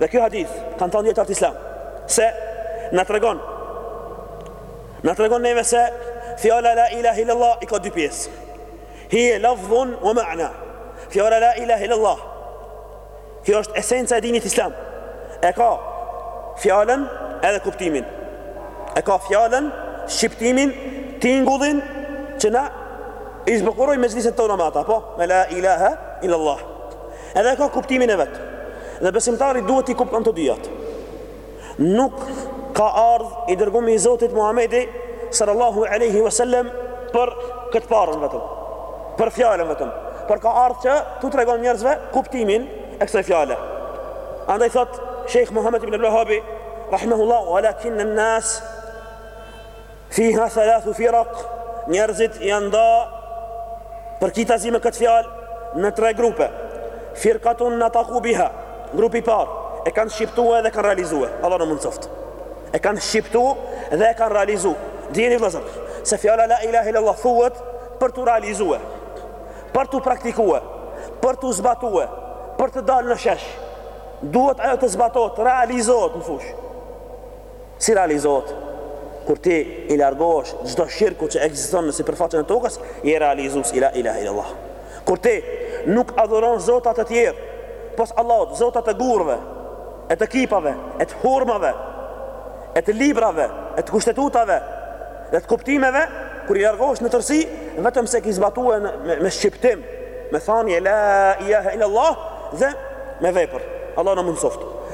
Dhe ky hadith, kanë thënë dijetarët e Islamit, se na tregon na tregon neve se fjala la ilaha illallah i ka dy pjesë. Hi lafdhun wa ma'na. Fjala la ilaha illallah. Kjo është esenca e dinit Islam. E ka fjalën edhe kuptimin. E ka fjalën, shqiptimin, tingullin që na i zbukuroj me zlisën tonë me ata, po? Me la ilaha illallah. Edhe e ka kuptimin e vet. Dhe besimtari duhet t'i kupton të dyjat. Nuk ka ardh i dërgumi i Zotit Muhamedi sallallahu alaihi wasallam për këtë parën vetëm. Për fjalën vetëm. Por ka ardh që tu tregon njerëzve kuptimin e kësaj fjale. Andaj thot Sheikh Muhammed ibn Abdul-Wahhabi rahimahullahu walakin an-nas Fiha thalathu firaq, njerëzit janë nda përkitazi me këtë fjalë në tre grupe. Firqatun nataqu biha, grupi i parë e kanë shqiptuar dhe e kanë realizuar. Allah na mundsoft. E kanë shqiptuar dhe e kanë realizuar. Dini vëllazër, se fjala la ilaha illallah thuhet për tu realizuar, për tu praktikuar, për tu zbatuar, për të dalë në shesh. Duhet ajo të zbatohet, të realizohet në fushë. Si realizohet? Kur ti i largohesh çdo shirku që ekziston në sipërfaqen e tokës, je realizues i La ilahe illallah. Kur ti nuk adhuron zota të tjerë pos Allahut, zota të gurëve, e të kipave, e të hurmave, e të librave, e të kushtetutave, dhe të kuptimeve, kur i largohesh në tërësi, vetëm se ke zbatuar me, me shqiptim, me thanje La ilahe illallah dhe me vepër. Allah na mundësoftë.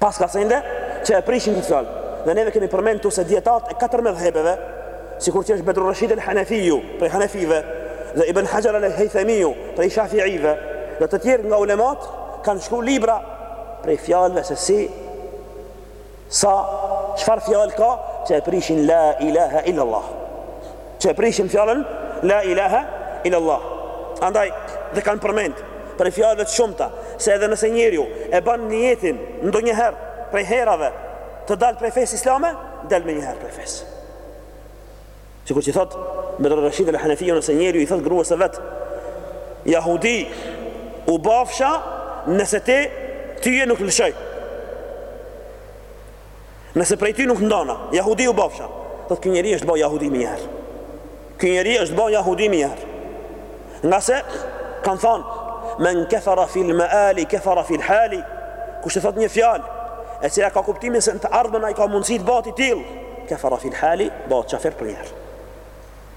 Paska sende që e prishin këtë fjalë. Dhe neve kemi përmend këtu se dijetarët e katër medhhebeve, sikur që është Bedrur Rashid al-Hanafiu, prej Hanefive, dhe Ibn Hajar al-Haythamiu, prej Shafiive, dhe të tjerë nga ulemat kanë shkru libra prej fjalëve se si sa çfarë fjalë ka që e prishin la ilaha illallah. që e prishin fjalën la ilaha ila Allah andaj dhe kanë përmend prej fjalëve të shumta se edhe nëse njeriu e bën niyetin ndonjëherë prej herave të dal prej fesë islame del menjëherë prej fesë sikur që thot Bedrur Rashid el Hanefiu nëse njeriu i thot gruas së vet jahudi u bafsha nëse ty ty nuk lëshoj Nëse prej ty nuk ndona, jahudi u bëfsha. Thotë ky njeri është bë jahudi menjëherë. Ky njeri është bë jahudi menjëherë. Nga se kanë thonë men kefara fil maali kefara fil hali. Kush e thotë një fjalë e cila ka kuptimin se në të ardhmen ai ka mundësi të bëhet i tillë, kefara fil hali, bëhet çafer për njëherë.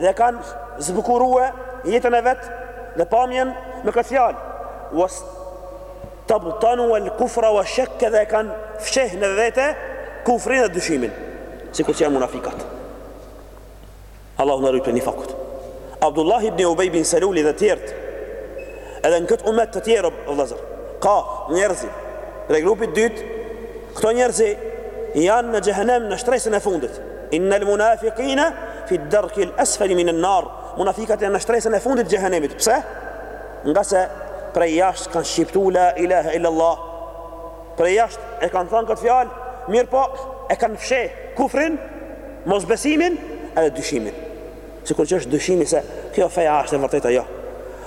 dhe kanë zbukurue jetën e vet dhe pamjen me këtë fjalë was tabtanu al kufra wa shakka dhe kanë fsheh në vete kufrin dhe dyshimin sikur që janë munafikat Allahu na rujtë nifakut Abdullah ibn Ubej bin Seluli dhe tjertë edhe në këtë umet të tjerë vëllazër ka njerëz prej grupit dytë këto njerëzi janë në xhehenem në shtresën e fundit Inna al-munafiqina fi ad-dark al-asfal min an-nar. Munafiqat janë në shtresën e fundit të xhehenemit. Pse? Nga se prej jashtë kanë shqiptu la ilaha illa Allah. Prej jashtë e kanë thanë këtë fjalë, mirëpo e kanë fsheh kufrin, mosbesimin edhe dyshimin. Sikur që është dyshimi se kjo fe a është e vërtetë a jo.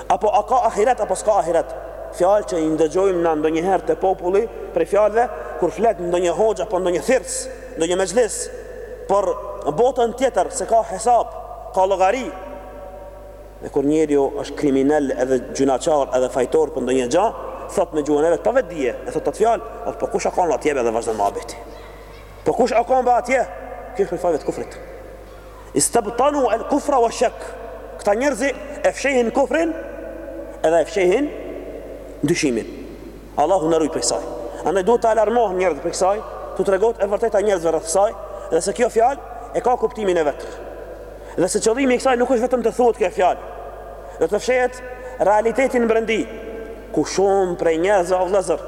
Apo a ka ahiret apo s'ka ahiret. Fjalë që i ndëgjojmë na ndonjëherë te populli prej fjalëve kur flet ndonjë hoxhë apo ndonjë thirrës, ndonjë mexhlis për botën tjetër se ka hesab, ka llogari. Dhe kur njeriu është kriminel edhe gjynaqar edhe fajtor për ndonjë gja, thot me gjuhën e vet pa vetëdije, e thot atë fjalë, po kush ka kanë atje dhe vazhdon muhabeti. Po kush ka kanë atje? Kjo është prej fjalët kufrit. Istabtanu el kufra wa shak. Këta njerëzi e fshehin kufrin edhe e fshehin dyshimin. Allahu na ruaj prej kësaj. Andaj duhet të alarmohen njerëzit prej kësaj, t'u tregohet e vërteta njerëzve rreth kësaj, dhe se kjo fjalë e ka kuptimin e vet. Dhe se qëllimi i kësaj nuk është vetëm të thuhet kjo fjalë, dhe të fshehet realiteti n'brendi, ku shumë prej njerëzve o vëllazër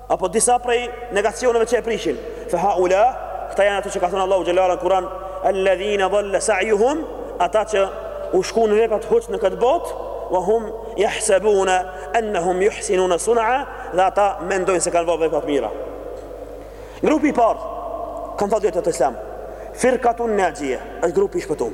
Apo disa prej negacioneve që e prishin. Fa haula, këta janë ata që ka thanë Allahu xhel-le ue ala n'Kur'an, alladhina dhalla sa'yuhum, ata që u shkun veprat huç në këtë botë, wa hum yahsabuna annahum yuhsinuna sun'a, dhe ata mendojnë se kanë ba vepra të mira. Grupi i parë kanë thanë dijetarët islam. Firqatun Najia, është grupi i shpëtun.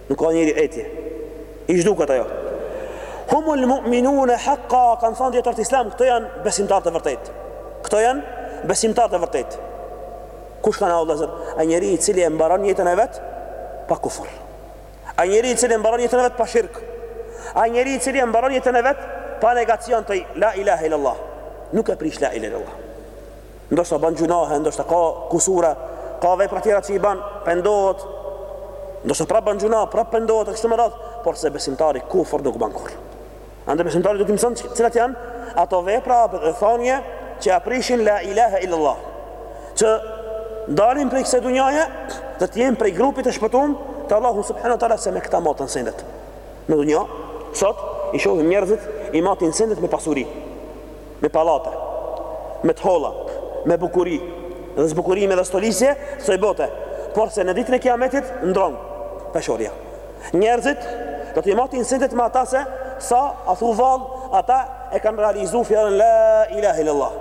Nuk ka njeri etje. I zhduket ajo. Humul mu'minun haqqa, kanë thanë dijetarët islam, këto janë besimtarë të vërtetë. Këto janë besimtarë të vërtetë. Kush janë o vëllazër? Ai njeri i cili e mbaron jetën e vet pa kufër. Ai njeri i cili e mbaron jetën e vet pa shirk. Ai njeri i cili e mbaron jetën e vet pa negacion të la ilaha illallah. Nuk e prish la ilaha illallah. Ndoshta ban gjunahe, ndoshta ka kusura, ka vepra tjera që i ban, pendohet. Ndoshta prap ban gjuna, prap pendohet e kështu me radhë, por se besimtari kufër nuk ban kurrë. Andaj besimtari duhet të mëson cilat janë ato vepra apo thanje që e prishin la ilaha illallah. Që dalim prej kësaj dunjaje dhe të jemi prej grupit të shpëtum te Allahu subhanahu wa taala se me këta maten sendet. Në dunja sot i shohim njerëzit i matin sendet me pasuri. me pallate, me të holla, me bukuri, dhe zbukurime dhe stolisje, ksaj bote, porse në ditën e kiametit ndrron peshorja. Njerëzit do t'i matin sendet me ata se, sa, athu vallë, ata e kanë realizu fjalën la ilahe illallah.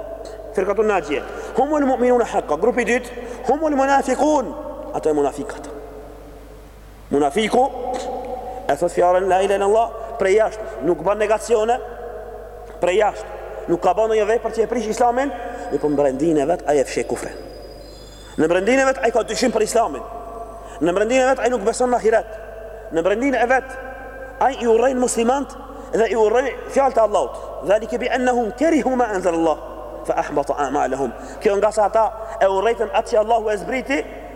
Firkatun naxhije, humul mu'minuna haqqa, grupi i dytë, humul munafikun, ata janë munafikat. Munafiku e thot fjalën la ilahe illallah prej jashtë, nuk bën negacione prej jashtë. Nuk ka ban ndonjë vepër që e prish Islamin, mirëpo në brendin e vet ai e fsheh kufrin. Në brendin e vet ai ka dyshim për Islamin. Në brendin e vet ai nuk beson në ahiret. Në brendin e vet ai i urrejn muslimant dhe i urrejn fjalët e Allahut. Dhalike bi annahum karihu ma anzal Allah fa ahbata a'malahum. Kjo ngase ata e urrejtën atë që Allahu e zbriti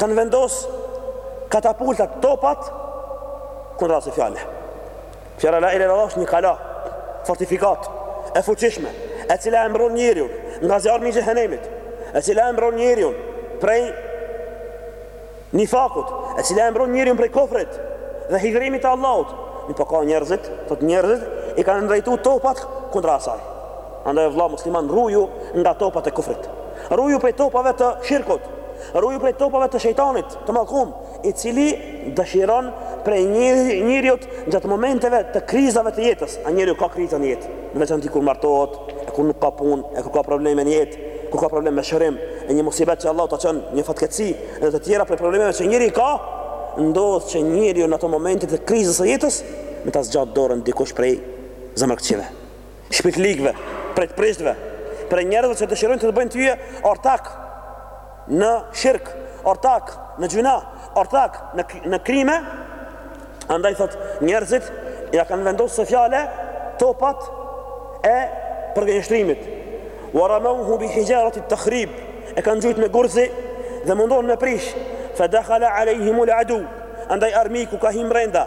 Kanë vendos katapultat, topat, kundra asaj fjale. Fjala la ilaha illallah është një kala, fortifikatë e fuqishme, e cila e mbron njeriun nga zjarmi i xhehenemit, e cila e mbron njeriun prej nifakut, e cila e mbron njeriun prej kufrit, dhe hidhërimit të Allahut, mirëpo ka njerëzit, thot njerëzit, i kanë ndrejtu topat kundra asaj. Andaj vlla musliman, ruju nga topat e kufrit. Ruju prej topave të shirkut, Ruju prej topave të shejtanit, të mallkum, i cili dëshiron prej njeriut gjatë momenteve të krizave të jetës. A njeriu ka kriza në jetë. Në veçanti kur martohet, e kur nuk ka punë, e kur ka probleme në jetë, kur ka probleme me shërim, e një musibet që Allahu ta çon, një fatkeqësi, dhe të tjera prej problemeve që njeriu i ka, ndodh që njeriu në ato momente të krizës së jetës, me ta zgjatë dorën dikush prej zemërkëqijve. shpirtligëve, prej t'prishtve, prej njerëzve që dëshirojnë të të bëjnë tyje ortak në shirk, ortak në gjynah, ortak në krime, andaj thot njerëzit ja kanë vendos ksaj fjale topat e përgënjeshtrimit. Wa ramawhu bi hijarati at-takhrib, e kanë gjujt me gurë edhe mundohen me prish. Fa dakhala alayhim al-adu, andaj armiku ka him brenda.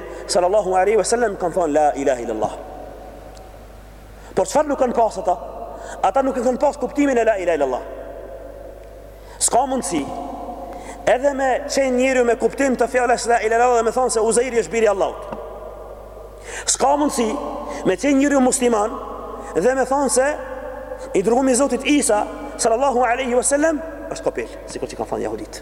sallallahu alaihi wasallam kanë thënë la ilaha illallah. Por çfarë nuk kanë pas ata? Ata nuk e kanë pas kuptimin e la ilaha illallah. S'ka mundësi edhe me qenë njeriu me kuptim të fjalës la ilaha illallah dhe me thonë se Uzairi është biri i Allahut. S'ka mundësi me qenë njeriu musliman dhe me thonë se i dërgumi i Zotit Isa sallallahu alaihi wasallam është kopil, sikur që kanë thënë jehudit.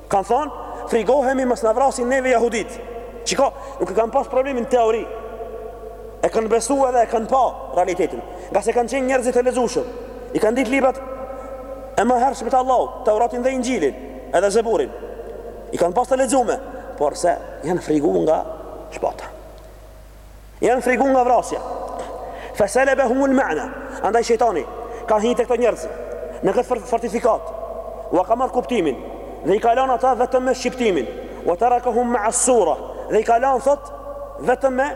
Kanë thonë, frigohemi mos na vrasin neve jahudit. Çka, nuk e kanë pas problemin në teori. E kanë besu dhe e kanë pa realitetin. Ngase kanë qenë njerëz të lexushëm. I kanë ditë librat e mëhershme të Allahut, Tevratin dhe Inxhilin, edhe Zeburin. I kanë pas të lexume, porse janë frigu nga shpata. Janë frigu nga vrasja. Fasalabahum al-ma'na. Andaj shejtani ka hyrë tek këto njerëz në këtë fortifikat. Ua ka marrë kuptimin dhe i ka lënë ata vetëm me shqiptimin. Wa tarakahum ma'a as-sura. Dhe i ka lënë thotë vetëm me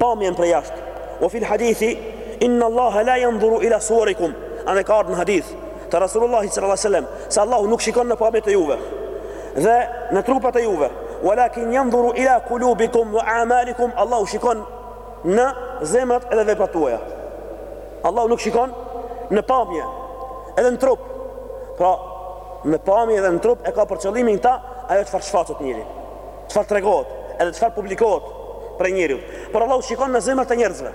pamjen prej jashtë. Wa fil hadithi inna Allah la yanzuru ila suwarikum. Andaj ka ardhë në hadith të Rasulullahit sallallahu alaihi wasallam se Allahu nuk shikon në pamjet e juve dhe në trupat e juve walakin yanzuru ila qulubikum wa a'malikum Allahu shikon në zemrat edhe veprat tuaja Allahu nuk shikon në pamje edhe në trup pra në pamje edhe në trup e ka për qëllim këta ajo çfarë shfaqet njeri çfarë tregohet edhe çfarë publikohet prej njeriut por Allahu shikon në zemrat e njerëzve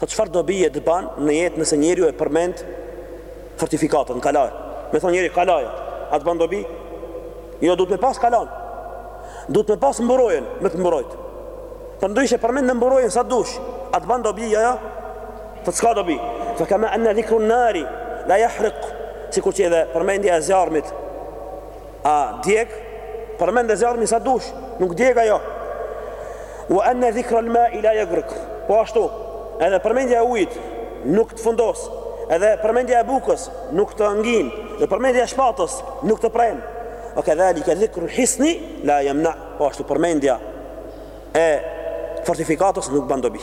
Po çfarë dobie të ban në jetë nëse njeriu e përmend fortifikatën, kalanë. Me thonë njeriu kalaja, a të ban dobi? Jo, duhet me pas kalan. Duhet me pas mburojen, me të mburojt. Përndryshe përmende mburojen sa dush, a të ban dobi, jo, jo. Po s'ka dobi. Fa kama anna dhikru nari, la jahrik, sikur që edhe përmendja e zjarmit, A djeg? Përmende zjarmin sa dush, nuk djeg ajo. Wa anna dhikra al-ma'i la yughriq. Po ashtu, edhe përmendja e ujit nuk të fundos, edhe përmendja e bukës nuk të ngin, dhe përmendja e shpatës nuk të pren. Wa kadhalika dhikru al-hisni la yamna. Po ashtu përmendja e fortifikatës nuk bën dobi.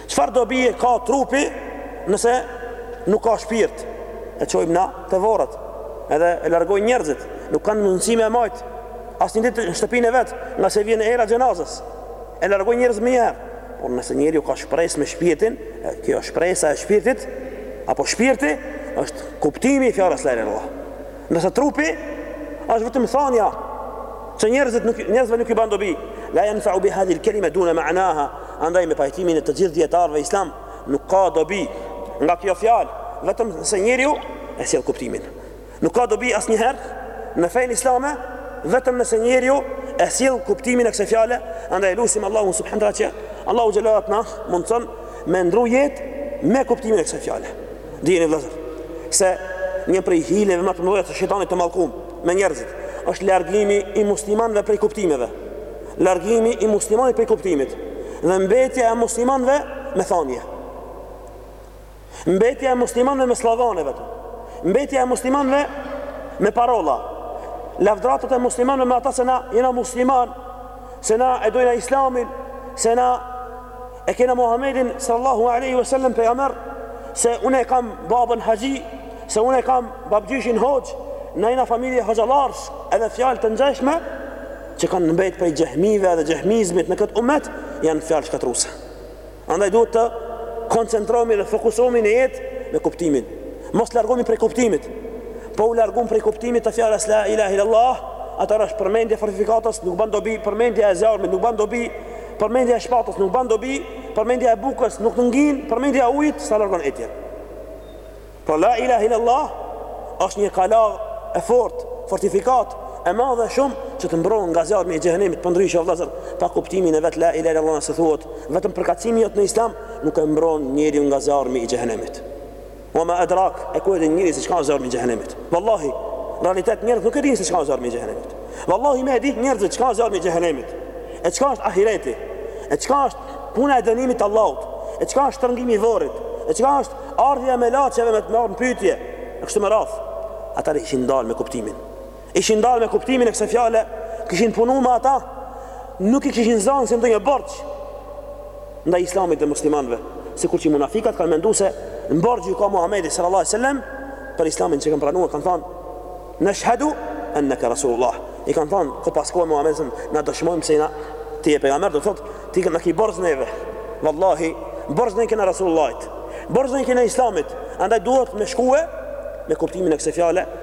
Çfarë dobie ka trupi nëse nuk ka shpirt? E çojmë na te vorret. Edhe e largojnë njerëzit, nuk kanë mundësi me majt asnjë ditë në shtëpinë e vet, ngase vjen era xhenazës. E largojnë njerëzit menjëherë. Por nëse njeriu ka shpresë me shpirtin, kjo shpresa e shpirtit apo shpirti është kuptimi i fjalës la ilaha Ndërsa trupi është vetëm thonja që njerëzit nuk njerëzve nuk i bën dobi, la yanfa'u bi hadhihi al-kalima duna ma'naha, andaj me pajtimin e të gjithë dietarëve islam nuk ka dobi nga kjo fjalë, vetëm nëse njeriu e sjell kuptimin. Nuk ka dobi asnjëherë në fenë islame vetëm nëse njeriu e sjell kuptimin e kësaj fjale, andaj e lusim Allahun subhanehu teala që Allahu xhelalu t'na mundson me ndru jetë me kuptimin e kësaj fjale. Dijeni vëllezër, se një prej hileve më të mëdha të shejtanit të mallkum me njerëzit është largimi i muslimanëve prej kuptimeve. Largimi i muslimanit prej kuptimit dhe mbetja e muslimanëve me thanje. Mbetja e muslimanëve me slogane vetëm. Mbetja e muslimanëve me parola. Lavdratat e muslimanëve me ata se na jena musliman, se na e dojna islamin, se na e kena Muhammedin sallallahu alaihi wasallam pejgamber se unë e kam babën haxhi se unë e kam babgjyshin hoxh na jena familje hoxhallarsh edhe fjalë të ngjashme që kanë mbet prej xehmive dhe xehmizmit në këtë umet janë fjalë shkatruse andaj duhet të koncentrohemi dhe fokusohemi në jetë me kuptimin mos largohemi prej kuptimit po u largum prej kuptimit të fjalës la ilaha illallah atëra është përmendja e fortifikatës nuk bën dobi përmendja e zjarmit nuk bën dobi Përmendja e shpatës nuk ban dobi, përmendja e bukës nuk të ngin, përmendja e ujit sa largon etjen. Por la ilaha illallah është një kala e fortë, fortifikat e madhe shumë që të mbron nga zjarmi i xhehenemit përndryshe vëllazër, pa kuptimin e vet la ilaha illallah nëse thuhet, vetëm përkatësimi jot në islam nuk e mbron njeriu nga zjarmi i xhehenemit. Wa ma adrak, e ku e din njeri se çka është zjarmi i xhehenemit? Wallahi, n'realitet njerëzit nuk e din se çka është zjarmi i xhehenemit. Wallahi me e dit njerëzit se çka është zjarmi i xhehenemit. E çka është ahireti? E çka është puna e dënimit të Allahut? E çka është shtrëngimi i varrit? E çka është ardhja e melaqeve me të marrë n'pyetje? E kështu me radhë. Atëhere ishin ndalë me kuptimin. Ishin ndalë me kuptimin e kësaj fjale, kishin punu me ata, nuk i kishin zanë si ndonjë borç ndaj islamit dhe muslimanëve, sikur që munafikat kanë menduar se në borxh ju ka Muhamedi sallallahu alaihi wasallam për islamin që kanë pranuar, kanë thënë nashhadu annaka rasulullah. I kanë thënë kur pas shku Muhamedit, na dëshmojmë se ti je pejgamber, do thotë ti na ke borxh neve. Wallahi, borxh ne kena rasulullahit. Borxh ne kena islamit. Andaj duhet me shkue me kuptimin e kësaj fjale